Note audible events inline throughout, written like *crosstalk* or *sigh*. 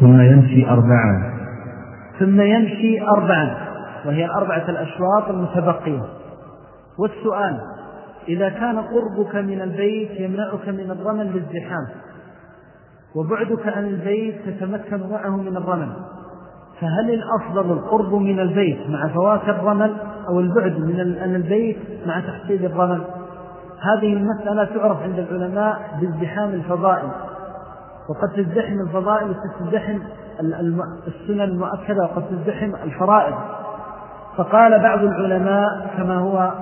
ثم يمشي أربعا ثم يمشي أربعا وهي الأربعة الأشواط المتبقية. والسؤال إذا كان قربك من البيت يمنعك من الرمل للزحام وبعدك عن البيت تتمكن معه من الرمل فهل الأفضل القرب من البيت مع فوات الرمل أو البعد من البيت مع تحصيل الرمل؟ هذه المسألة تعرف عند العلماء بازدحام الفضائل وقد تزدحم الفضائل وتزدحم السنن المؤكدة وقد تزدحم الفرائض. فقال بعض العلماء كما هو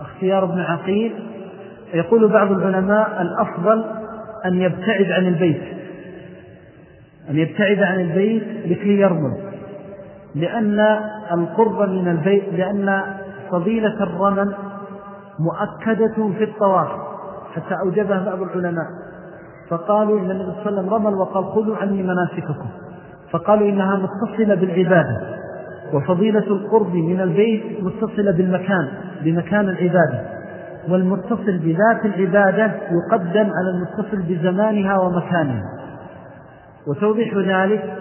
اختيار ابن عقيل يقول بعض العلماء الأفضل أن يبتعد عن البيت. أن يبتعد عن البيت لكي يرمل لأن القرب من البيت لأن فضيلة الرمل مؤكدة في الطواف. حتى أوجبها بعض العلماء. فقالوا إن النبي صلى الله عليه وسلم رمل وقال خذوا عني مناسككم. فقالوا إنها متصلة بالعبادة وفضيلة القرب من البيت متصلة بالمكان بمكان العبادة. والمتصل بذات العبادة يقدم على المتصل بزمانها ومكانها. وتوضيح ذلك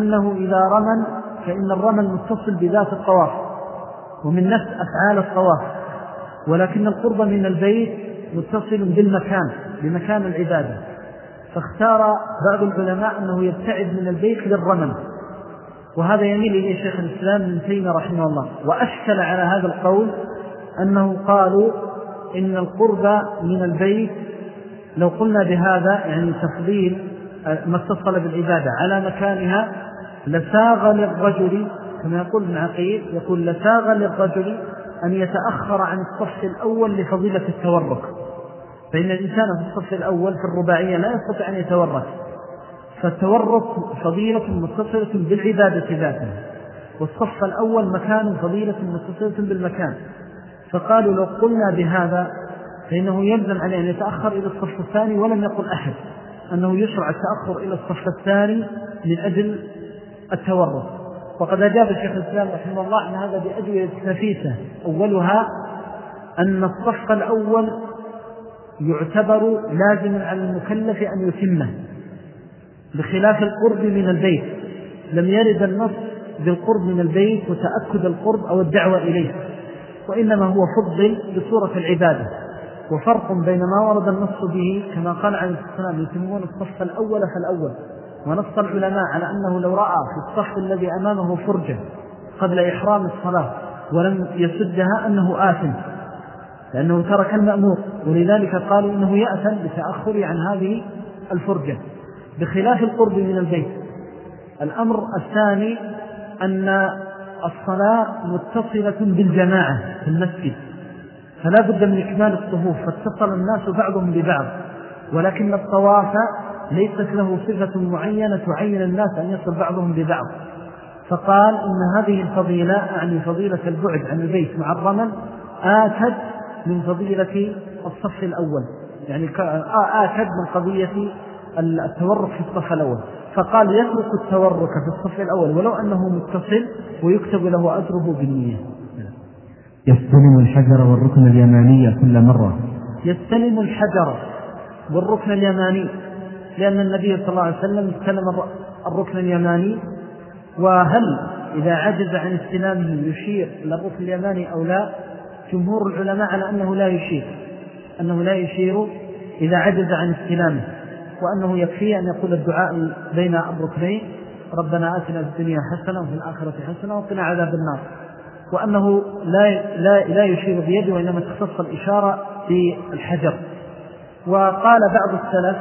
أنه إذا رمل فإن الرمل متصل بذات الطواف ومن نفس أفعال الطواف ولكن القرب من البيت متصل بالمكان بمكان العبادة. فاختار بعض العلماء أنه يبتعد من البيت للرمل وهذا يميل إليه شيخ الإسلام من تيمة رحمه الله. وأشكل على هذا القول أنه قالوا إن القرب من البيت لو قلنا بهذا يعني تفضيل ما اتصل بالعبادة على مكانها لساغ للرجل كما يقول ابن عقيل يقول لساغ للرجل أن يتأخر عن الصف الأول لفضيلة التورك فإن الإنسان في الصف الأول في الرباعية لا يستطيع أن يتورك فالتورك فضيلة متصلة بالعبادة ذاتها. والصف الأول مكان فضيلة متصلة بالمكان. فقالوا لو قلنا بهذا فإنه يلزم عليه أن يتأخر إلى الصف الثاني ولم يقل أحد. أنه يشرع التأخر إلى الصف الثاني من أجل التورط وقد أجاب الشيخ الإسلام رحمه الله أن هذا بأدوية نفيسة أولها أن الصف الأول يعتبر لازما على المكلف أن يتمه بخلاف القرب من البيت. لم يرد النص بالقرب من البيت وتأكد القرب أو الدعوة إليه وإنما هو فضل بصورة العبادة. وفرق بين ما ورد النص به كما قال عليه السلام يتمون الصف الأول فالأول. ونص العلماء على أنه لو رأى في الصف الذي أمامه فرجة قبل إحرام الصلاة ولم يسدها أنه آثم لأنه ترك المأمور. ولذلك قالوا إنه يأثم بتأخر عن هذه الفرجة بخلاف القرب من البيت. الأمر الثاني أن الصلاة متصلة بالجماعة في المسجد فلا بد من إكمال الصفوف فاتصل الناس بعضهم ببعض ولكن الطواف ليست له صفة معينة تعين الناس أن يصل بعضهم ببعض. فقال إن هذه الفضيلة أعني فضيلة البعد عن البيت مع الرمل آكد من فضيلة الصف الأول. يعني آكد من قضية التورك في الصف الأول. فقال يترك التورك في الصف الأول ولو أنه متصل ويكتب له أجره بالنية. يستلم الحجر والركن اليماني كل مرة. يستلم الحجر والركن اليماني لأن النبي صلى الله عليه وسلم استلم الركن اليماني. وهل إذا عجز عن استلامه يشير إلى الركن اليماني أو لا؟ جمهور العلماء على أنه لا يشير. أنه لا يشير إذا عجز عن استلامه وأنه يكفي أن يقول الدعاء بين الركنين ربنا آتنا في الدنيا حسنة وفي الآخرة حسنة وقنا عذاب النار. وأنه لا, لا, لا يشير بيده وإنما تخص الإشارة بالحجر. وقال بعض السلف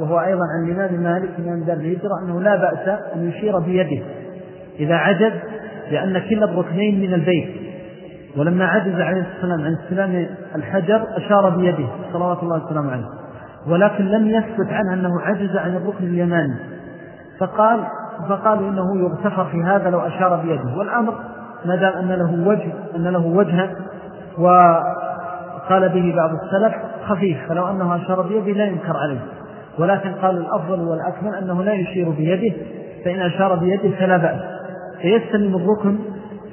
وهو أيضا عن الإمام مالك من دار الهجرة أنه لا بأس أن يشير بيده إذا عجز لأن كلا الركنين من البيت. ولما عجز عليه السلام عن استلام الحجر أشار بيده صلوات الله والسلام عليه. ولكن لم يثبت عنه أنه عجز عن الركن اليماني. فقال فقالوا إنه يغتفر في هذا لو أشار بيده. والأمر ما دام أن له وجه أن له وجها وقال به بعض السلف خفيف فلو أنه أشار بيده لا ينكر عليه. ولكن قال الأفضل والأكمل أنه لا يشير بيده فإن أشار بيده فلا بأس. فيستلم الركن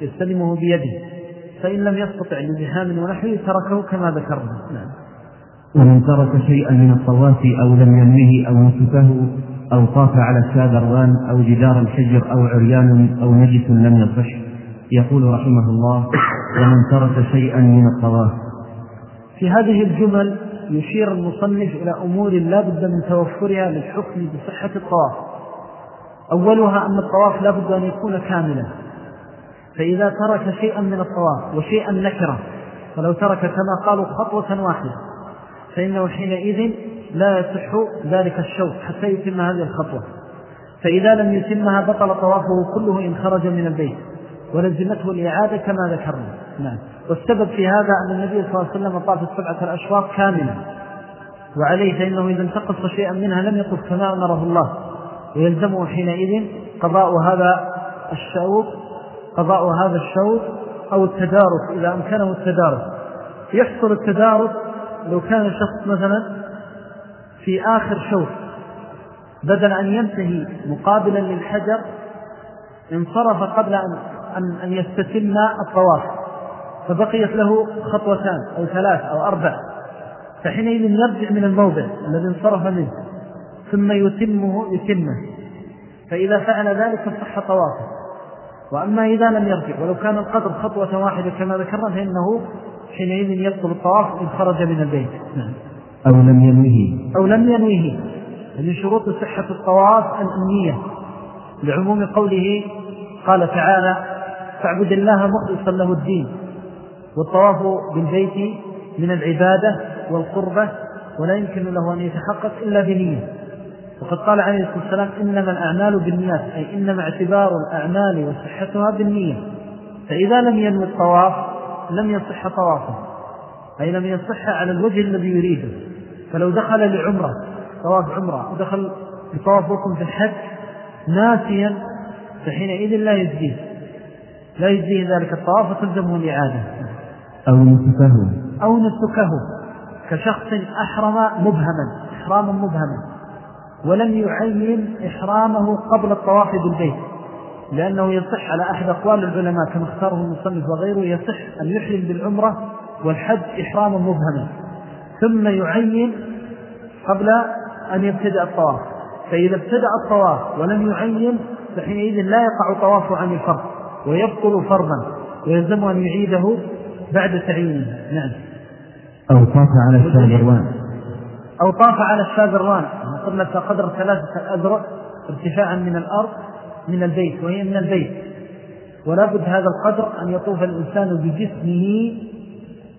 يستلمه بيده. فإن لم يستطع لزحام ونحوه تركه كما ذكرنا. نعم. ومن ترك شيئا من الطواف أو لم ينمه أو نسكه أو طاف على الشاذروان أو جدار الحجر أو عريان أو نجس لم يصح يقول رحمه الله ومن ترك شيئا من الطواف. في هذه الجمل يشير المصنف إلى أمور لا بد من توفرها للحكم بصحة الطواف. أولها أن الطواف لا بد أن يكون كاملا. فإذا ترك شيئا من الطواف وشيئا نكرة فلو ترك كما قالوا خطوة واحدة فإنه حينئذ لا يصح ذلك الشوط حتى يتم هذه الخطوة. فإذا لم يتمها بطل طوافه كله إن خرج من البيت ولزمته الإعادة كما ذكرنا. نعم. والسبب في هذا أن النبي صلى الله عليه وسلم طاف السبعة الأشواط كاملة وعليه فإنه إذا انتقص شيئا منها لم يطف كما أمره الله. ويلزمه حينئذ قضاء هذا الشوط قضاء هذا الشوط أو التدارك إذا أمكنه التدارك. يحصل التدارك لو كان شخص مثلا في آخر شوط بدل أن ينتهي مقابلا للحجر انصرف قبل أن, أن, أن يستتم الطواف. فبقيت له خطوتان أو ثلاث أو أربع. فحينئذ يرجع من الموضع الذي انصرف منه ثم يتمه يتمه. فإذا فعل ذلك صح طوافه. وأما إذا لم يرجع ولو كان القدر خطوة واحدة كما ذكرنا فإنه حينئذ يبطل الطواف إن خرج من البيت. نعم. أو لم ينويه أو لم ينويه من شروط صحة الطواف الأمنية. لعموم قوله قال تعالى فاعبد الله مخلصا له الدين. والطواف بالبيت من العبادة والقربة ولا يمكن له أن يتحقق إلا بنية. وقد قال عليه الصلاة والسلام إنما الأعمال بالنيات أي إنما اعتبار الأعمال وصحتها بالنية. فإذا لم ينوي الطواف لم يصح طوافه. أي لم يصح على الوجه الذي يريده. فلو دخل لعمرة طواف عمرة ودخل بطواف ركن في الحج ناسيا فحينئذ لا يجزيه. لا يجزيه ذلك الطواف وتلزمه الإعادة. أو نسكه. أو نسكه. كشخص أحرم مبهما إحراما مبهما. ولم يعين إحرامه قبل الطواف بالبيت لأنه يصح على أحد أقوال العلماء كما اختاره المصنف وغيره يصح أن يحرم بالعمرة والحج إحراما مبهما ثم يعين قبل أن يبتدأ الطواف فإذا ابتدأ الطواف ولم يعين فحينئذ لا يقع طوافه عن الفرض ويبطل فرضا ويلزم أن يعيده بعد تعيينه. نعم. أو طاف على الشاذروان أو طاف على الشاذروان قلنا قدر ثلاثة أذرع ارتفاعا من الأرض من البيت وهي من البيت. ولا بد هذا القدر أن يطوف الإنسان بجسمه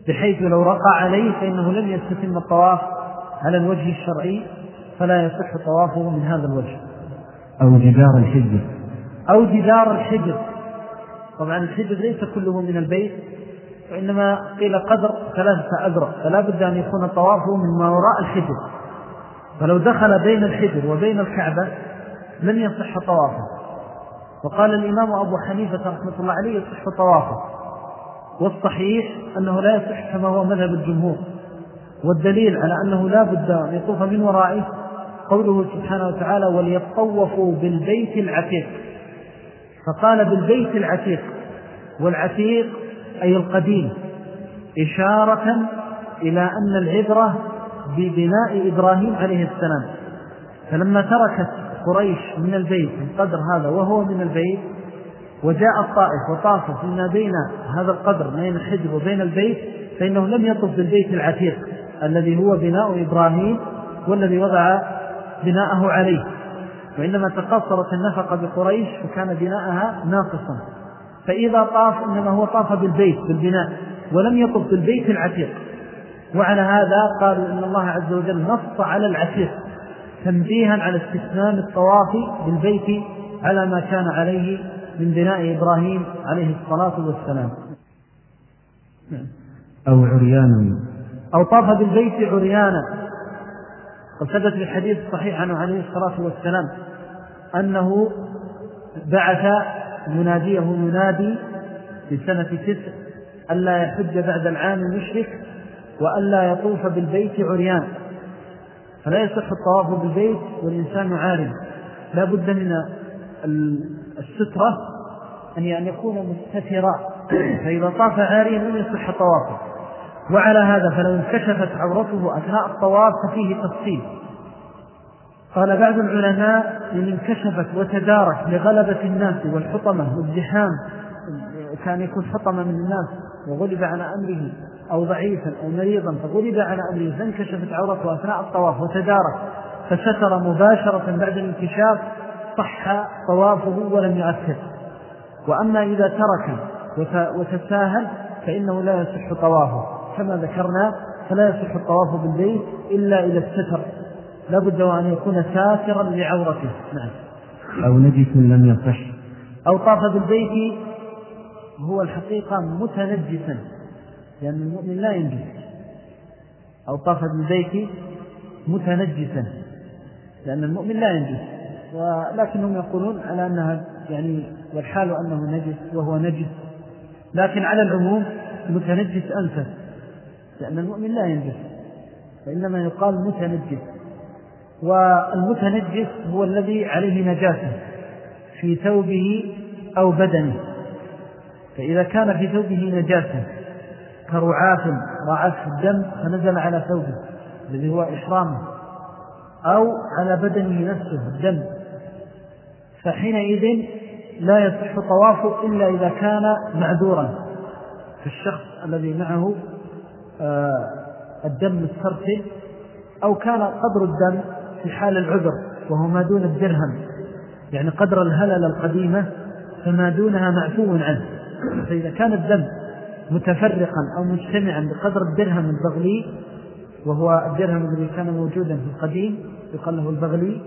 بحيث لو رقع عليه فإنه لم يستتم الطواف على الوجه الشرعي فلا يصح طوافه من هذا الوجه. أو جدار الحجر. أو جدار الحجر. طبعا الحجر ليس كله من البيت وإنما قيل قدر ثلاثة أذرع فلا بد أن يكون طوافه من ما وراء الحجر. فلو دخل بين الحجر وبين الكعبة لم يصح طوافه. وقال الإمام أبو حنيفة رحمة الله عليه يصح طوافه. والصحيح أنه لا يصح كما هو مذهب الجمهور. والدليل على أنه لا بد أن يطوف من ورائه قوله سبحانه وتعالى وليطوفوا بالبيت العتيق. فقال بالبيت العتيق. والعتيق أي القديم. إشارة إلى أن العبرة ببناء إبراهيم عليه السلام. فلما تركت قريش من البيت القدر هذا وهو من البيت وجاء الطائف وطاف فيما بين هذا القدر بين الحجر وبين البيت فإنه لم يطف بالبيت العتيق الذي هو بناء إبراهيم والذي وضع بناءه عليه. وإنما تقصرت النفقة بقريش وكان بناءها ناقصا. فإذا طاف إنما هو طاف بالبيت بالبناء ولم يطف بالبيت العتيق. وعلى هذا قالوا إن الله عز وجل نص على العتيق تنبيها على استثنان الطواف بالبيت على ما كان عليه من بناء إبراهيم عليه الصلاة والسلام. أو عريانا. أو طاف بالبيت عريانا. وثبت في الحديث الصحيح عنه عليه الصلاة والسلام أنه بعث مناديه منادي في سنة تسع ألا يحج بعد العام المشرك وألا يطوف بالبيت عريان. فلا يصح الطواف بالبيت والإنسان عارم. لا بد من السترة أن يكون مستترا. *clears throat* فإذا طاف عاريا لم يصح طوافه. وعلى هذا فلو انكشفت عورته أثناء الطواف ففيه تفصيل. قال بعض العلماء إن انكشفت وتدارك لغلبة الناس والحطمة والزحام كان يكون حطمة من الناس وغلب على أمره. أو ضعيفا أو مريضا فغلب على أمره فانكشفت عورته أثناء الطواف وتدارك فستر مباشرة بعد الانكشاف صح طوافه ولم يؤثر. وأما إذا ترك وتساهل فإنه لا يصح طوافه. كما ذكرنا فلا يصح الطواف بالبيت إلا إلى الستر لابد أن يكون ساترا لعورته. نعم. أو نجس لم يصح. أو طاف بالبيت هو الحقيقة متنجسا. لأن المؤمن لا ينجس. أو طاف بالبيت متنجسا. لأن المؤمن لا ينجس. ولكنهم يقولون على أنها يعني والحال أنه نجس وهو نجس. لكن على العموم متنجس أنفس لأن المؤمن لا ينجس. فإنما يقال متنجس. والمتنجس هو الذي عليه نجاسة في ثوبه أو بدنه. فإذا كان في ثوبه نجاسة كرعاف رعاف الدم فنزل على ثوبه الذي هو إحرامه أو على بدنه نفسه الدم. فحينئذ لا يصح طوافه إلا إذا كان معذورا. في الشخص الذي معه آه، الدم مسترسل أو كان قدر الدم في حال العذر وهو ما دون الدرهم. يعني قدر الهلل القديمة فما دونها معفو عنه. فإذا كان الدم متفرقا أو مجتمعا بقدر الدرهم البغلي وهو الدرهم الذي كان موجودا في القديم يقال له البغلي.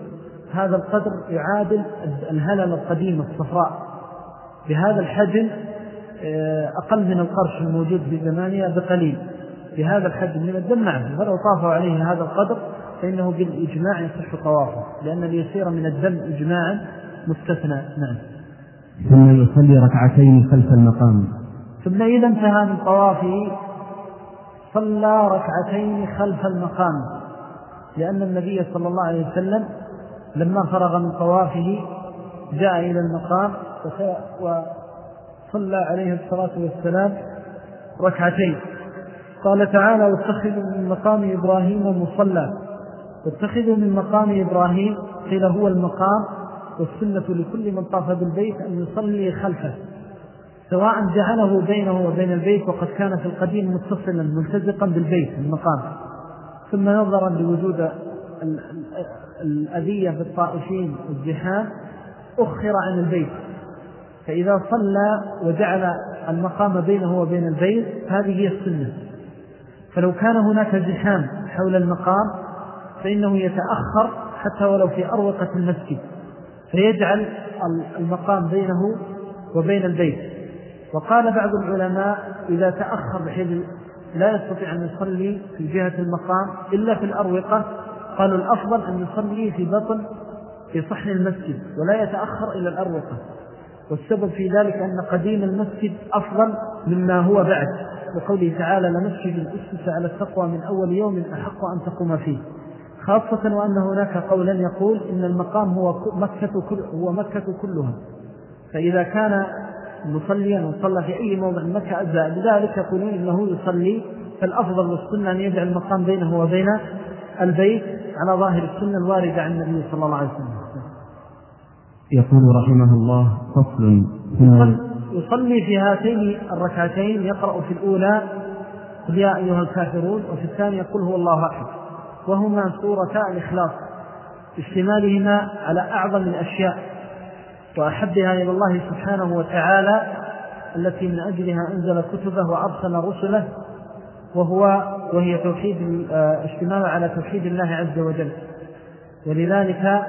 هذا القدر يعادل الهلل القديمة الصفراء. بهذا الحجم آه، أقل من القرش الموجود في زمانها بقليل. بهذا الحجم من الدم نعم فلو طافوا عليه هذا القدر فإنه بالإجماع يصح طوافه لأن ليصير من الدم إجماعا مستثنى. نعم. ثم يصلي ركعتين خلف المقام. ثم إذا انتهى من طوافه صلى ركعتين خلف المقام لأن النبي صلى الله عليه وسلم لما فرغ من طوافه جاء إلى المقام وصلى عليه الصلاة والسلام ركعتين. قال تعالى واتخذوا من مقام إبراهيم مصلى. واتخذوا من مقام إبراهيم قيل هو المقام والسنة لكل من طاف بالبيت أن يصلي خلفه. سواء جعله بينه وبين البيت وقد كان في القديم متصلا ملتزقا بالبيت المقام. ثم نظرا لوجود الأذية بالطائفين والزحام أخر عن البيت. فإذا صلى وجعل المقام بينه وبين البيت هذه هي السنة. فلو كان هناك زحام حول المقام فإنه يتأخر حتى ولو في أروقة المسجد فيجعل المقام بينه وبين البيت. وقال بعض العلماء إذا تأخر بحيث لا يستطيع أن يصلي في جهة المقام إلا في الأروقة. قالوا الأفضل أن يصلي في بطن في صحن المسجد ولا يتأخر إلى الأروقة. والسبب في ذلك أن قديم المسجد أفضل مما هو بعد. وقوله تعالى لمسجد أسس على التقوى من أول يوم أحق أن تقوم فيه. خاصة وأن هناك قولا يقول إن المقام هو مكة, هو مكة كلها. فإذا كان مصليا وصلى في أي موضع مكة أجزاء بذلك يقولون إنه يصلي فالأفضل والسنة أن يجعل المقام بينه وبين البيت على ظاهر السنة الواردة عن النبي صلى الله عليه وسلم. يقول رحمه الله فصل يصلي في هاتين الركعتين يقرأ في الأولى قل يا أيها الكافرون وفي الثانية يقول هو الله أحد. وهما سورتا الإخلاص اشتمالهما على أعظم الأشياء. وأحبها إلى الله سبحانه وتعالى التي من أجلها أنزل كتبه وأرسل رسله وهو وهي توحيد اشتمال على توحيد الله عز وجل. ولذلك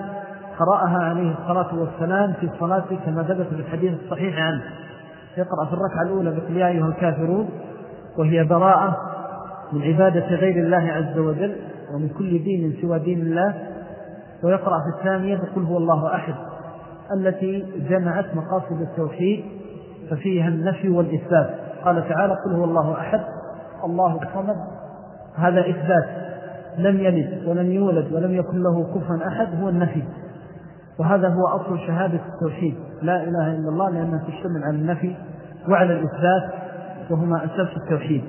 قرأها عليه الصلاة والسلام في الصلاة كما ثبت في الحديث الصحيح عنه. يقرأ في الركعة الأولى بقل يا أيها الكافرون وهي براءة من عبادة غير الله عز وجل ومن كل دين سوى دين الله. ويقرأ في الثانية بقل هو الله أحد. التي جمعت مقاصد التوحيد ففيها النفي والإثبات. قال تعالى قل هو الله أحد الله الصمد هذا إثبات. لم يلد ولم يولد ولم يكن له كفا أحد هو النفي. وهذا هو أصل شهادة التوحيد. لا إله إلا الله لأنها تشتمل على النفي وعلى الإثبات وهما أساس التوحيد.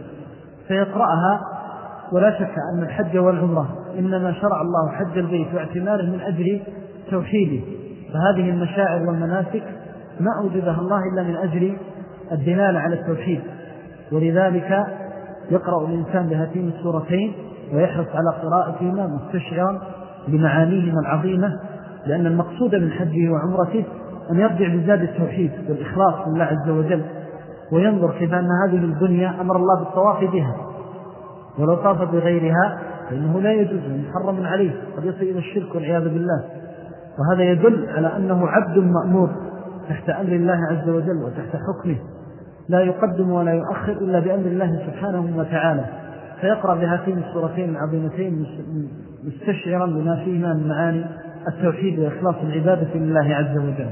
فيقرأها ولا شك أن الحج والعمرة إنما شرع الله حج البيت واعتماره من أجل توحيده. فهذه المشاعر والمناسك ما أوجدها الله إلا من أجل الدلالة على التوحيد ولذلك يقرأ الإنسان بهاتين السورتين ويحرص على قراءتهما مستشعرا بمعانيهما العظيمة لأن المقصود من حجه وعمرته أن يرجع بزاد التوحيد والإخلاص لله عز وجل وينظر كيف أن هذه الدنيا أمر الله بالطواف بها. ولو طاف بغيرها فإنه لا يجوز محرم عليه قد يصل إلى الشرك والعياذ بالله. وهذا يدل على أنه عبد مأمور تحت أمر الله عز وجل وتحت حكمه. لا يقدم ولا يؤخر إلا بأمر الله سبحانه وتعالى. فيقرأ بهاتين السورتين العظيمتين مستشعرا بما فيهما من معاني التوحيد وإخلاص العبادة لله عز وجل.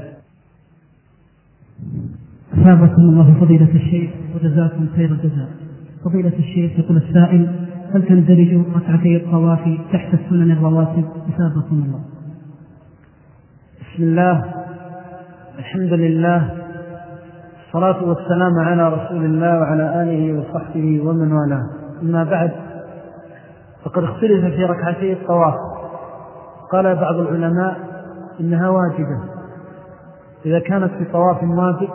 أثابكم الله فضيلة الشيخ وجزاكم خير الجزاء. فضيلة الشيخ يقول السائل هل تندرج ركعتي الطواف تحت السنن الرواتب؟ أثابكم الله. بسم الله الحمد لله الصلاة والسلام على رسول الله وعلى آله وصحبه ومن والاه. أما بعد فقد اختلف في ركعتي الطواف. قال بعض العلماء إنها واجبة. إذا كانت في طواف واجب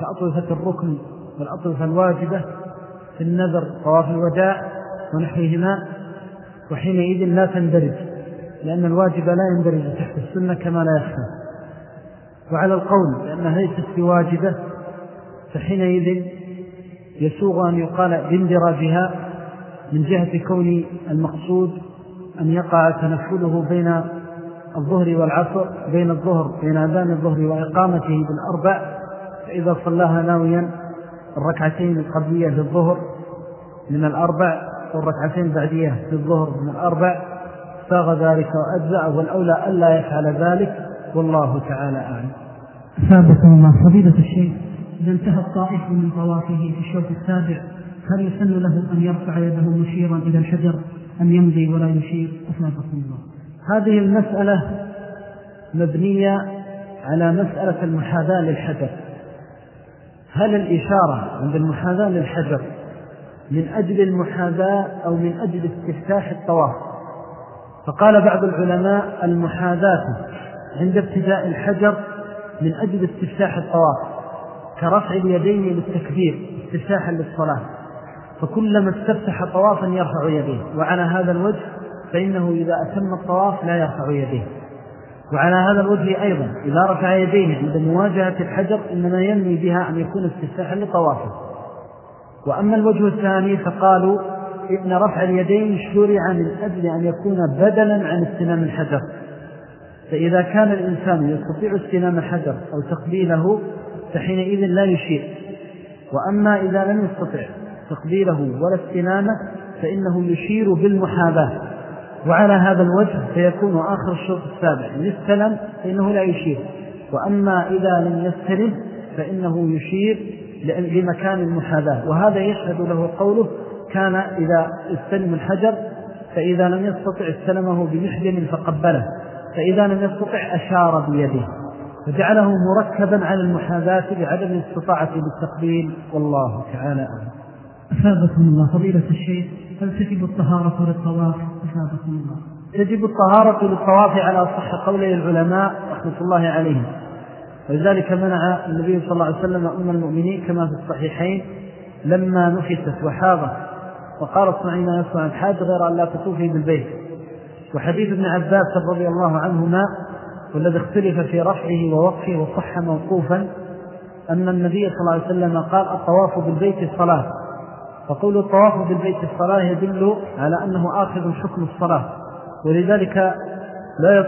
كأطرفة الركن والأطرفة الواجبة في النذر طواف الوداع ونحوهما وحينئذ لا تندرج. لأن الواجب لا يندرج تحت السنة كما لا يخفى. وعلى القول لأنها ليست بواجبة فحينئذ يسوغ أن يقال باندراجها من جهة كون المقصود أن يقع تنفله بين الظهر والعصر بين الظهر بين أذان الظهر وإقامته بالأربع فإذا صلاها ناويا الركعتين القبلية للظهر من الأربع والركعتين البعدية للظهر من الأربع ساغ ذلك وأجزأ والأولى ألا يفعل ذلك والله تعالى أعلم. ثابت الله فضيلة الشيخ إذا انتهى الطائف من طوافه في الشوط السابع هل يسن له أن يرفع يده مشيرا إلى الحجر أم يمضي ولا يشير؟ أثابكم الله. هذه المسألة مبنية على مسألة المحاذاة للحجر. هل الإشارة عند المحاذاة للحجر من أجل المحاذاة أو من أجل استفتاح الطواف؟ فقال بعض العلماء المحاذاة عند ابتداء الحجر من أجل استفتاح الطواف كرفع اليدين للتكبير استفتاحا للصلاة. فكلما استفتح طوافا يرفع يديه وعلى هذا الوجه فإنه إذا أتم الطواف لا يرفع يديه. وعلى هذا الوجه أيضا إذا رفع يديه عند مواجهة الحجر إنما ينمي بها أن يكون استفتاحا لطوافه. وأما الوجه الثاني فقالوا إن رفع اليدين شرع من أجل أن يكون بدلا عن استنام الحجر. فإذا كان الإنسان يستطيع استنام الحجر أو تقبيله فحينئذ لا يشير وأما إذا لم يستطع تقبيله ولا استنامه فإنه يشير بالمحاباة. وعلى هذا الوجه فيكون آخر الشوط السابع. إن استلم فإنه لا يشير. وأما إذا لم يستلم فإنه يشير لمكان المحاباة. وهذا يشهد له قوله كان إذا استلم الحجر فإذا لم يستطع استلمه بمحجن فقبله فإذا لم يستطع أشار بيده فجعله مركبا على المحاذاة بعدم الاستطاعة بالتقبيل. والله تعالى أعلم. أفادكم الله. فضيلة الشيخ هل تجب الطهارة للطواف؟ أفادكم الله. تجب الطهارة للطواف على صح قولي العلماء رحمة الله عليهم. ولذلك منع النبي صلى الله عليه وسلم أم المؤمنين كما في الصحيحين لما نفست وحاضت وقال اصنعي ما يصنع الحاج غير أن لا تطوفي بالبيت. وحديث ابن عباس رضي الله عنهما والذي اختلف في رفعه ووقفه وصح موقوفا أن النبي صلى الله عليه وسلم قال الطواف بالبيت الصلاة. فقول الطواف بالبيت الصلاة يدل على أنه آخذ حكم الصلاة. ولذلك لا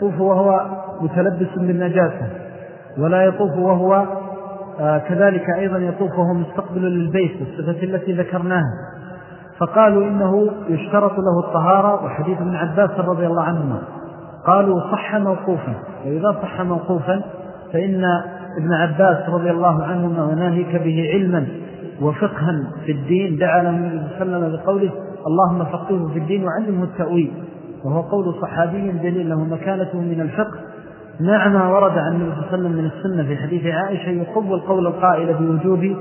يطوف وهو متلبس بالنجاسة ولا يطوف وهو آه كذلك أيضا يطوف وهو مستقبل للبيت الصفة التي ذكرناها. فقالوا إنه يشترط له الطهارة وحديث ابن عباس رضي الله عنهما. قالوا صح موقوفا. وإذا صح موقوفا فإن ابن عباس رضي الله عنهما وناهيك به علما وفقها في الدين دعا له النبي صلى الله عليه وسلم بقوله اللهم فقهه في الدين وعلمه التأويل وهو قول صحابي دليل له مكانته من الفقه. مع ما ورد عن النبي صلى الله عليه وسلم من السنة في حديث عائشة يقوى القول القائل بوجوب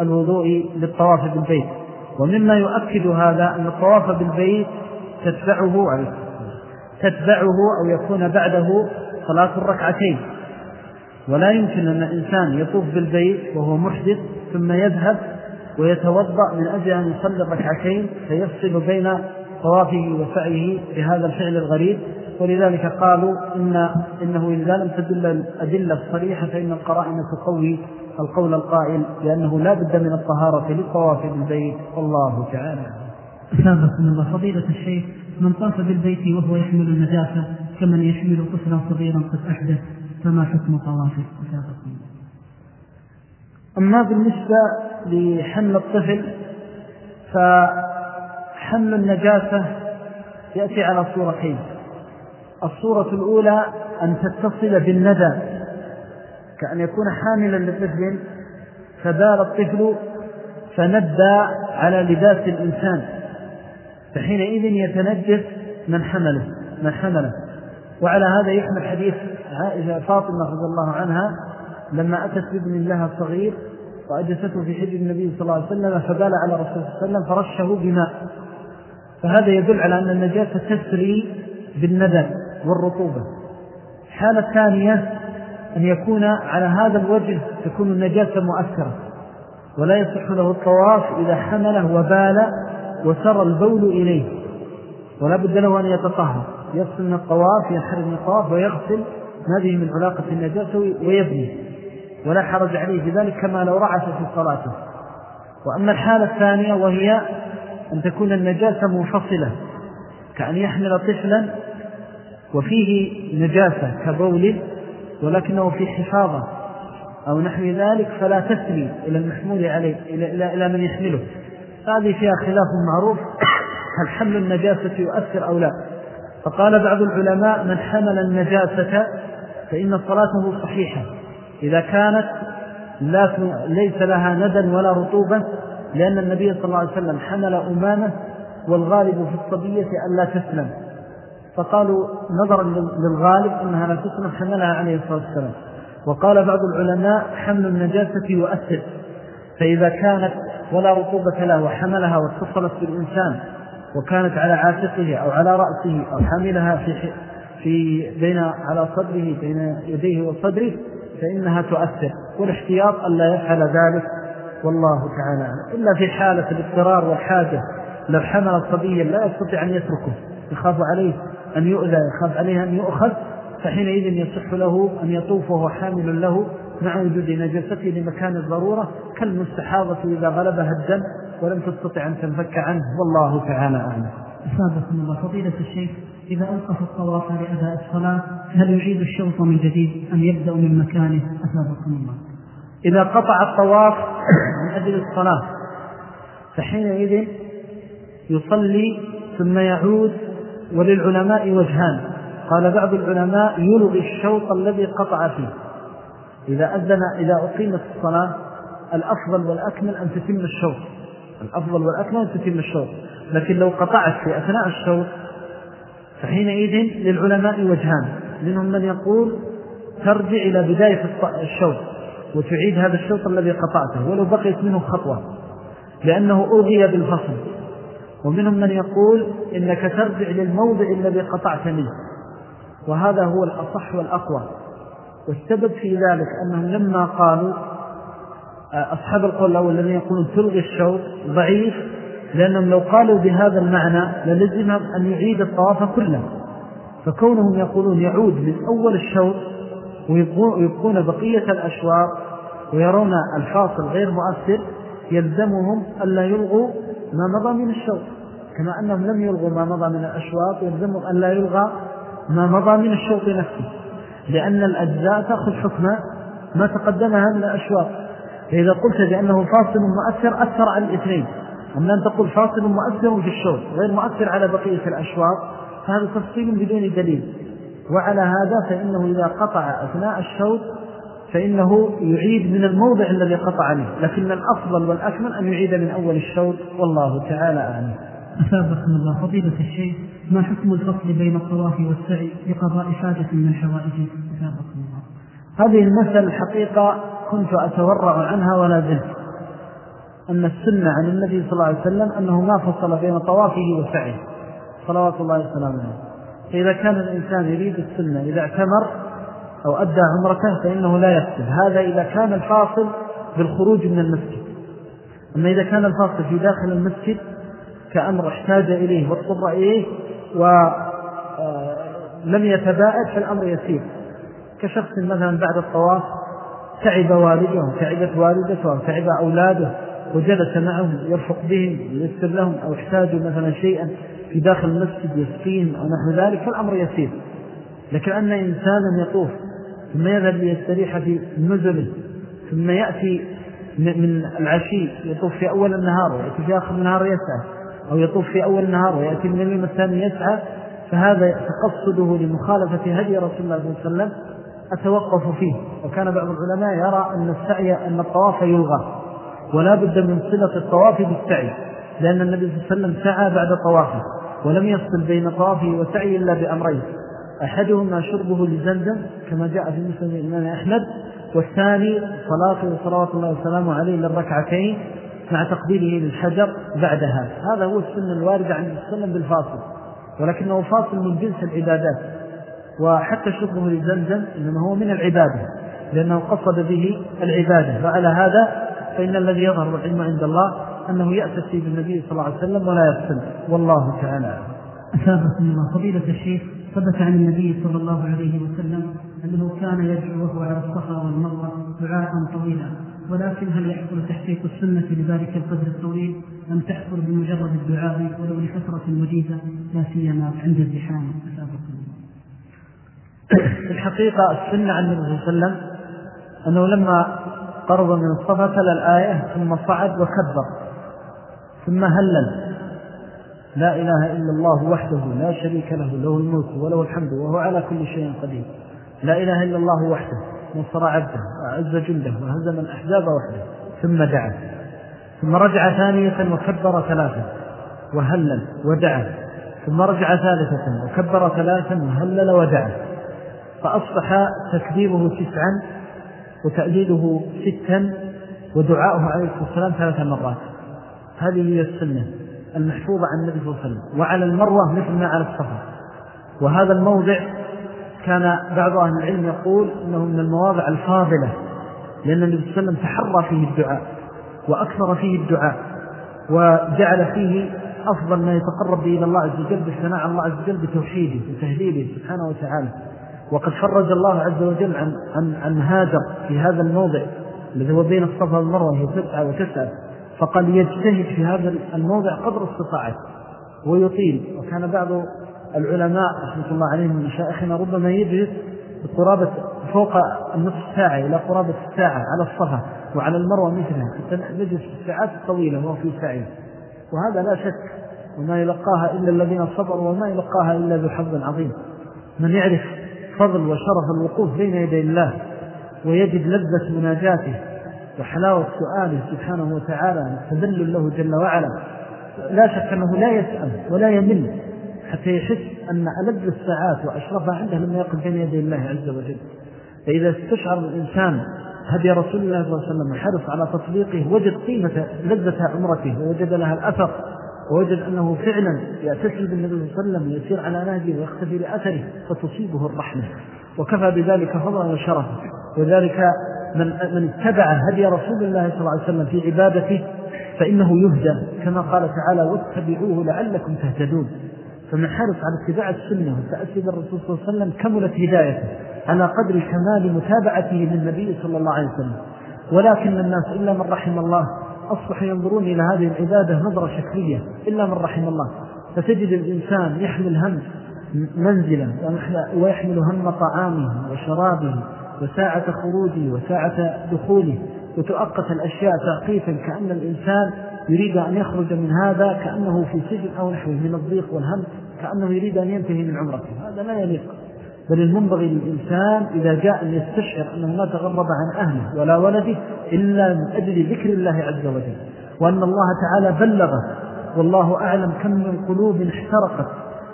الوضوء للطواف بالبيت. ومما يؤكد هذا أن الطواف بالبيت تتبعه تتبعه أو يكون بعده صلاة الركعتين. ولا يمكن أن الإنسان يطوف بالبيت وهو محدث ثم يذهب ويتوضأ من أجل أن يصلي الركعتين فيفصل بين طوافه وسعيه بهذا الفعل الغريب. ولذلك قالوا إن إنه إذا لم تدل الأدلة الصريحة فإن القرائن تقوي القول القائل لأنه لا بد من الطهارة للطواف بالبيت. والله تعالى. أثابكم الله فضيلة الشيخ من طاف بالبيت وهو يحمل النجاسة كمن يحمل طفلا صغيرا قد أحدث فما حكم طوافه أثابكم أما بالنسبة لحمل الطفل فحمل النجاسة يأتي على صورتين. الصورة الأولى أن تتصل بالندى. كأن يكون حاملا لطفل فبال الطفل فندى على لباس الإنسان. فحينئذ يتنجس من حمله من حمله. وعلى هذا يحمل حديث عائشة فاطمة رضي الله عنها لما أتت بابن لها صغير وأجسته في حجر النبي صلى الله عليه وسلم فبال على رسول الله صلى الله عليه وسلم فرشه بماء. فهذا يدل على أن النجاسة تسري بالندى. والرطوبة. الحالة الثانية أن يكون على هذا الوجه تكون النجاسة مؤثرة ولا يصح له الطواف إذا حمله وبال وسر البول إليه. ولا بد له أن يتطهر يغسل من الطواف ينحرم من الطواف ويغسل هذه من علاقة النجاسة ويبني. ولا حرج عليه في ذلك كما لو رعش في صلاته. وأما الحالة الثانية وهي أن تكون النجاسة منفصلة كأن يحمل طفلا وفيه نجاسة كبول ولكنه في حفاظة أو نحو ذلك فلا تسري إلى المحمول عليه إلى, إلى, إلى من يحمله. هذه فيها خلاف معروف *coughs* هل حمل النجاسة يؤثر أو لا. فقال بعض العلماء من حمل النجاسة فإن صلاته صحيحة. إذا كانت لا ليس لها ندى ولا رطوبة لأن النبي صلى الله عليه وسلم حمل أمامه والغالب في الصبية أن لا تسلم. فقالوا نظرا للغالب أنها لا تسلم حملها عليه الصلاة والسلام. وقال بعض العلماء حمل النجاسة يؤثر فإذا كانت ولا رطوبة له وحملها واتصلت بالإنسان وكانت على عاتقه أو على رأسه أو حملها في, في بين على صدره بين يديه وصدره فإنها تؤثر. والاحتياط أن لا يفعل ذلك والله تعالى إلا في حالة الاضطرار والحاجة لو حمل صبيا لا يستطيع أن يتركه. يخاف عليه أن يؤذى يخاف عليه أن يؤخذ فحينئذ يصح له أن يطوف وهو حامل له مع وجود نجسته لمكان الضرورة كالمستحاضة إذا غلبها الدم ولم تستطع أن تنفك عنه. والله تعالى أعلم. أسابقكم الله. فضيلة الشيخ إذا أوقف الطواف لأداء الصلاة هل يعيد الشوط من جديد أم يبدأ من مكانه؟ أسابقكم الله. إذا قطع الطواف من أجل الصلاة فحينئذ يصلي ثم يعود وللعلماء وجهان. قال بعض العلماء يلغي الشوط الذي قطع فيه. إذا أذن إذا أقيمت الصلاة الأفضل والأكمل أن تتم الشوط الأفضل والأكمل أن تتم الشوط لكن لو قطعت في أثناء الشوط فحينئذ للعلماء وجهان. منهم من يقول ترجع إلى بداية الشوط وتعيد هذا الشوط الذي قطعته ولو بقيت منه خطوة لأنه ألغي بالفصل. ومنهم من يقول إنك ترجع للموضع الذي قطعت منه. وهذا هو الأصح والأقوى. والسبب في ذلك أنهم لما قالوا أصحاب القول الأول الذين يقولون تلغي الشوط ضعيف لأنهم لو قالوا بهذا المعنى للزمهم أن يعيد الطواف كله. فكونهم يقولون يعود من أول الشوط ويبقون بقية الأشواط ويرون الفاصل غير مؤثر يلزمهم ألا يلغوا ما مضى من الشوط كما أنهم لم يلغوا ما مضى من الأشواط يلزمهم ألا يلغى ما مضى من الشوط نفسه. لأن الأجزاء تأخذ حكم ما تقدمها من الأشواط فإذا قلت بأنه فاصل مؤثر أثر على الاثنين. أما أن تقول فاصل مؤثر في الشوط غير مؤثر على بقية الأشواط فهذا تفصيل بدون دليل. وعلى هذا فإنه إذا قطع أثناء الشوط فإنه يعيد من الموضع الذي قطع منه لكن الأفضل والأكمل أن يعيد من أول الشوط والله تعالى أعلم. أثابكم الله فضيلة الشيء ما حكم الفصل بين الطواف والسعي لقضاء حاجة من حوائجه أثابكم الله. هذه المسألة الحقيقة كنت أتورع عنها ولا زلت. أن السنة عن النبي صلى الله عليه وسلم أنه ما فصل بين طوافه وسعيه. صلوات الله وسلامه فإذا كان الإنسان يريد السنة إذا اعتمر أو أدى عمرته فإنه لا يفسد هذا إذا كان الفاصل بالخروج من المسجد. أما إذا كان الفاصل في داخل المسجد كأمر احتاج إليه واضطر إليه ولم يتباعد فالأمر يسير. كشخص مثلا بعد الطواف تعب والده تعبت والدته تعب أولاده وجلس معهم يرفق بهم ويسر لهم أو احتاجوا مثلا شيئا في داخل المسجد يسقيهم أو نحو ذلك فالأمر يسير. لكن أن إنسانا يطوف ثم يذهب ليستريح في نزله ثم يأتي من العشي يطوف في أول النهار ويأتي في آخر النهار يسعى أو يطوف في أول النهار ويأتي من اليوم الثاني يسعى فهذا تقصده لمخالفة هدي رسول الله صلى الله عليه وسلم أتوقف فيه. وكان بعض العلماء يرى أن السعي أن الطواف يلغى ولا بد من صلة الطواف بالسعي لأن النبي صلى الله عليه وسلم سعى بعد طوافه ولم يفصل بين طوافه وسعي إلا بأمرين. أحدهما شربه لزمزم كما جاء في مسلم الإمام أحمد والثاني صلاته صلوات الله وسلامه عليه للركعتين مع تقبيله للحجر بعدها هذا. هو السنة الواردة عن السلم بالفاصل ولكنه فاصل من جنس العبادات وحتى شربه لزمزم إنما هو من العبادة لأنه قصد به العبادة. وعلى هذا فإن الذي يظهر العلم عند الله أنه يأتي بالنبي صلى الله عليه وسلم ولا يفسد والله تعالى أثابكم الله فضيلة الشيخ ثبت عن النبي صلى الله عليه وسلم أنه كان يدعو وهو على الصفا والمروة دعاء طويلا ولكن هل يحصل تحقيق السنة لذلك القدر الطويل؟ أم تحصل بمجرد الدعاء ولو لفترة وجيزة لا سيما عند الزحام. في الحقيقة السنة عن النبي صلى الله عليه وسلم أنه لما قرب من الصفا تلا الآية ثم صعد وكبر ثم هلل. لا إله إلا الله وحده لا شريك له له الملك وله الحمد وهو على كل شيء قدير. لا إله إلا الله وحده نصر عبده وأعز جنده وهزم الأحزاب وحده ثم دعا. ثم رجع ثانية وكبر ثلاثة وهلل ودعا. ثم رجع ثالثة وكبر ثلاثا وهلل ودعا. فأصبح تكذيبه تسعا وتأليله ستا ودعاؤه عليه الصلاة والسلام ثلاث مرات. هذه هي السنة. المحفوظة عن النبي صلى الله عليه وسلم وعلى المروة مثل ما على الصفا وهذا الموضع كان بعض أهل العلم يقول أنه من المواضع الفاضلة لأن النبي صلى الله عليه وسلم تحرى فيه الدعاء وأكثر فيه الدعاء وجعل فيه أفضل ما يتقرب به إلى الله عز وجل بالثناء الله عز وجل بتوحيده وتهليله سبحانه وتعالى. وقد فرج الله عز وجل عن, عن, عن هاجر في هذا الموضع الذي هو بين الصفا والمروة هي تسعة وتسعة. فقال يجتهد في هذا الموضع قدر استطاعته ويطيل. وكان بعض العلماء رحمة الله عليهم من مشائخنا ربما يجلس بقرابة فوق النصف ساعة إلى قرابة الساعة على الصفا وعلى المروة مثلها. نجلس الساعات الطويلة وهو في سعيه وهذا لا شك وما يلقاها إلا الذين صبروا وما يلقاها إلا ذو حظ عظيم. من يعرف فضل وشرف الوقوف بين يدي الله ويجد لذة مناجاته وحلاوة سؤاله سبحانه وتعالى تذلل له جل وعلا. لا شك أنه لا يسأل ولا يمل حتى يحس أن ألذ الساعات وأشرفها عنده لما يقف بين يدي الله عز وجل. فإذا استشعر الإنسان هدي رسول الله صلى الله عليه وسلم وحرص على تطبيقه وجد قيمة لذة عمرته ووجد لها الأثر ووجد أنه فعلا يأتسل بالنبي صلى الله عليه وسلم ويسير على نهجه ويختفي لأثره فتصيبه الرحمة. وكفى بذلك فضلا وشرفا. وذلك من, من اتبع هدي رسول الله صلى الله عليه وسلم في عبادته فإنه يهدى. كما قال تعالى واتبعوه لعلكم تهتدون. فمن حرص على اتباع السنة والتأسي بالرسول صلى الله عليه وسلم كملت هدايته على قدر كمال متابعته للنبي صلى الله عليه وسلم. ولكن الناس إلا من رحم الله أصبح ينظرون إلى هذه العبادة نظرة شكلية. إلا من رحم الله. فتجد الإنسان يحمل هم منزلا ويحمل هم طعامه وشرابه. وساعة خروجه وساعة دخوله وتؤقت الأشياء تعقيفا كأن الإنسان يريد أن يخرج من هذا كأنه في سجن أو نحوه من الضيق والهم كأنه يريد أن ينتهي من عمرته. هذا لا يليق. بل المنبغي للإنسان إذا جاء أن يستشعر أنه ما تغرب عن أهله ولا ولده إلا من أجل ذكر الله عز وجل. وأن الله تعالى بلغه. والله أعلم كم من قلوب احترقت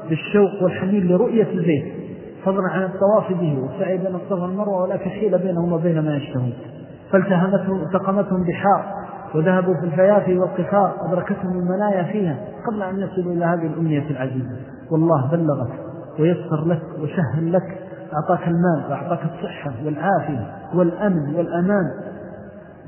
بالشوق والحنين لرؤية البيت. فضلا عن الطواف به والسعي بين الصفا والمروة ولا كحيل بينهم وبين ما يشتهون. فالتهمتهم التقمتهم بحار وذهبوا في الفيافي والقفار أدركتهم المنايا فيها قبل أن يصلوا إلى هذه الأمنية العزيزة. والله بلغك ويسر لك وسهل لك أعطاك المال وأعطاك الصحة والعافية والأمن والأمان.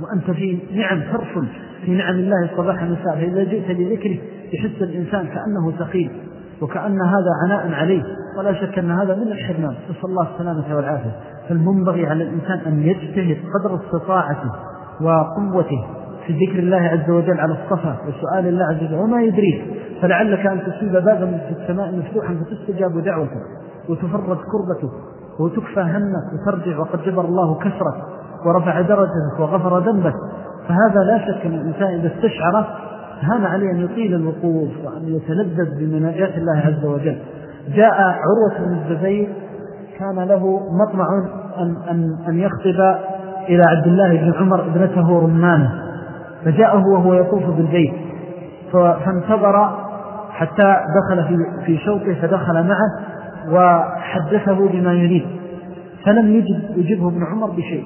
وأنت في نعم ترسل في نعم الله صباح مساء فإذا جئت لذكره يحس الإنسان كأنه ثقيل. وكأن هذا عناء عليه ولا شك أن هذا من الحرمان نسأل الله السلامة والعافية. فالمنبغي على الإنسان أن يجتهد قدر استطاعته وقوته في ذكر الله عز وجل على الصفا وسؤال الله عز وجل وما يدريك. فلعلك أن تصيب بابا في السماء مفتوحا فتستجاب دعوتك وتفرد كربتك وتكفى همك وترجع وقد جبر الله كسرك ورفع درجتك وغفر ذنبك فهذا لا شك أن الإنسان إذا استشعره هان عليه أن يطيل الوقوف وأن يتلذذ بمناجات الله عز وجل. جاء عروة بن الزبير كان له مطمع أن, أن, أن يخطب إلى عبد الله بن عمر ابنته رمانة. فجاءه وهو يطوف بالبيت. فانتظر حتى دخل في, في شوطه فدخل معه وحدثه بما يريد. فلم يجب يجبه ابن عمر بشيء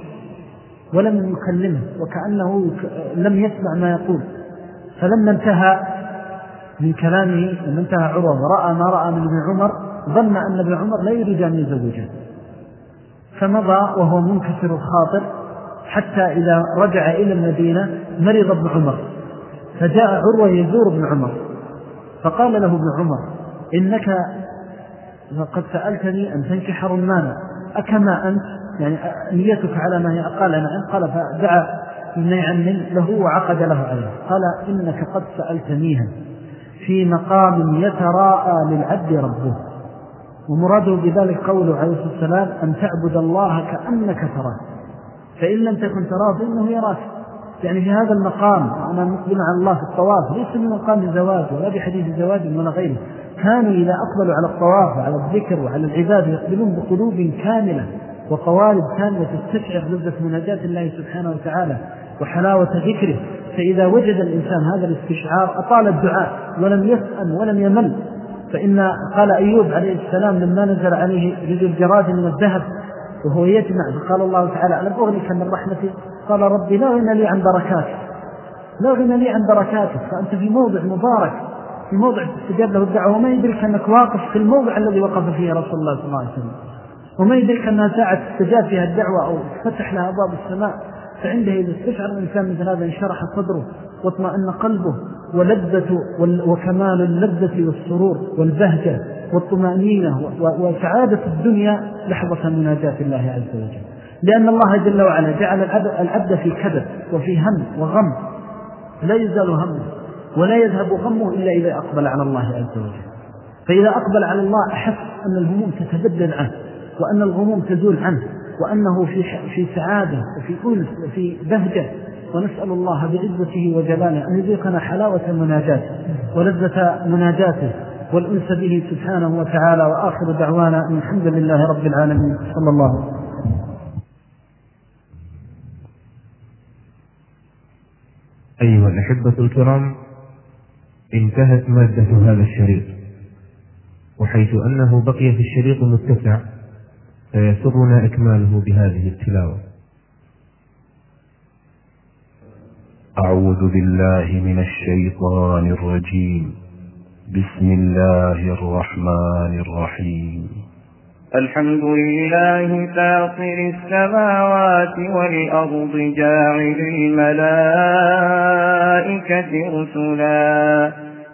ولم يكلمه وكأنه لم يسمع ما يقول. فلما انتهى من كلامه لما انتهى عروة ورأى ما رأى من ابن عمر ظن أن ابن عمر لا يريد أن يزوجه. فمضى وهو منكسر الخاطر حتى إذا رجع إلى المدينة مرض ابن عمر. فجاء عروة يزور ابن عمر. فقال له ابن عمر إنك قد سألتني أن تنكح رمانا. أكما أنت؟ يعني نيتك على ما هي قال أنا أن قال فدعا عم له وعقد له عليه قال إنك قد سألتنيها في مقام يتراءى للعبد ربه. ومراده بذلك قوله عليه الصلاة والسلام أن تعبد الله كأنك تراه. فإن لم تكن تراه فإنه يراك. يعني في هذا المقام أنا مقبل على الله في الطواف ليس من مقام الزواج ولا بحديث زواج ولا غيره. كانوا إذا أقبلوا على الطواف وعلى الذكر وعلى العباد يقبلون بقلوب كاملة وقوالب كاملة تستشعر لذة مناجاة الله سبحانه وتعالى. وحلاوة ذكره فإذا وجد الإنسان هذا الاستشعار أطال الدعاء ولم يسأل ولم يمل. فإن قال أيوب عليه السلام لما نزل عليه رجل جراد من الذهب وهو يجمع فقال الله تعالى ألم أغنك من رحمتي؟ قال ربي لا غنى لي عن بركاتك. لا غنى لي عن بركاتك فأنت في موضع مبارك في موضع تستجاب له الدعوة وما يدرك أنك واقف في الموضع الذي وقف فيه رسول الله صلى الله عليه وسلم. وما يدرك أنها ساعة تستجاب فيها الدعوة أو فتح لها أبواب السماء. فعنده إذا استشعر الإنسان مثل هذا انشرح صدره واطمأن قلبه ولذة وكمال اللذة والسرور والبهجة والطمأنينة وسعادة الدنيا لحظة مناجاة الله عز وجل. لأن الله جل وعلا جعل العبد في كبد وفي هم وغم. لا يزال همه ولا يذهب غمه إلا إذا أقبل على الله عز وجل. فإذا أقبل على الله أحس أن الهموم تتبدل عنه وأن الغموم تزول عنه. وأنه في في سعادة وفي أنس وفي بهجة. ونسأل الله بعزته وجلاله أن يذيقنا حلاوة مناجاته ولذة مناجاته والأنس به سبحانه وتعالى وآخر دعوانا أن الحمد لله رب العالمين. صلى الله عليه وسلم. أيها الأحبة الكرام انتهت مادة هذا الشريط وحيث أنه بقي في الشريط متسع. فيسرنا إكماله بهذه التلاوة. أعوذ بالله من الشيطان الرجيم. بسم الله الرحمن الرحيم. الحمد لله فاطر السماوات والأرض جاعل الملائكة رسلا.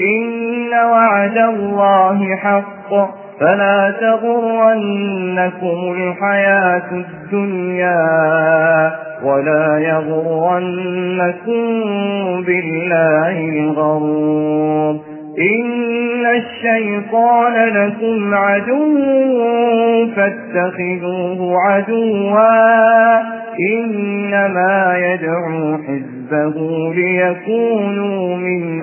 إن وعد الله حق. فلا تغرنكم الحياة الدنيا ولا يغرنكم بالله الغرور. إن الشيطان لكم عدو فاتخذوه عدوا. إنما يدعو حزبه ليكونوا من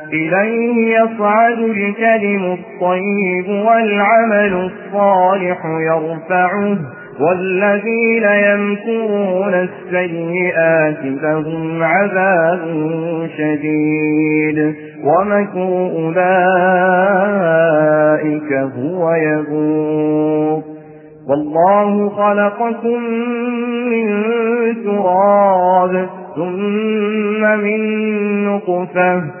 إليه يصعد الكلم الطيب والعمل الصالح يرفعه والذين يمكرون السيئات لهم عذاب شديد. ومكر أولئك هو يبور. والله خلقكم من تراب ثم من نطفة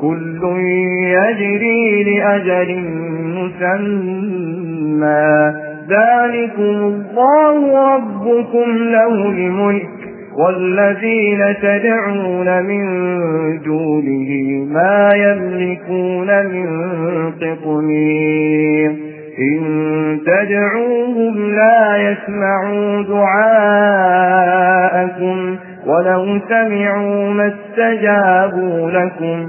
كل يجري لأجل مسمى. ذلكم الله ربكم له الملك والذين تدعون من دونه ما يملكون من قطمير. إن تدعوهم لا يسمعوا دعاءكم ولو سمعوا ما استجابوا لكم.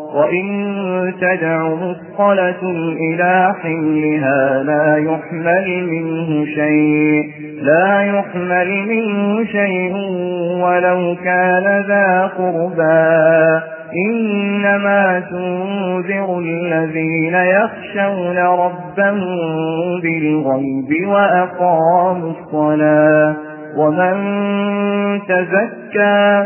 وإن تدع مثقلة إلى حملها لا يحمل منه شيء لا يحمل منه شيء ولو كان ذا قربا إنما تنذر الذين يخشون ربهم بالغيب وأقاموا الصلاة. ومن تزكى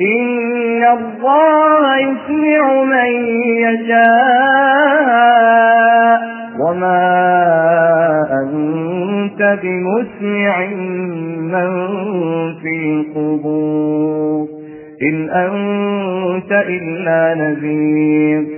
إن الله يسمع من يشاء وما أنت بمسمع من في القبور إن أنت إلا نذير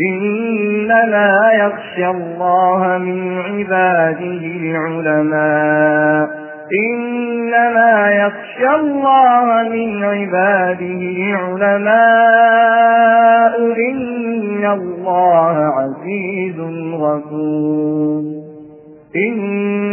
إنما يخشى الله من عباده العلماء. إنما يخشى الله من عباده العلماء. إن الله عزيز غفور.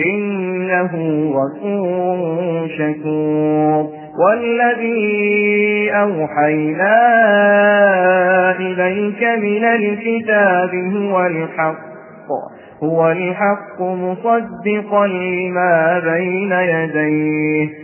إنه غفور شكور. والذي أوحينا إليك من الكتاب هو الحق هو الحق مصدقا لما بين يديه.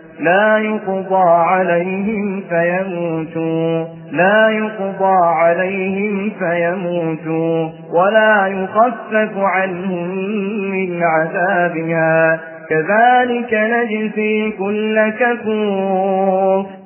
لا يقضى عليهم فيموتوا. لا يقضى عليهم فيموتوا. ولا يخفف عنهم من عذابها. كذلك نجزي كل كفور.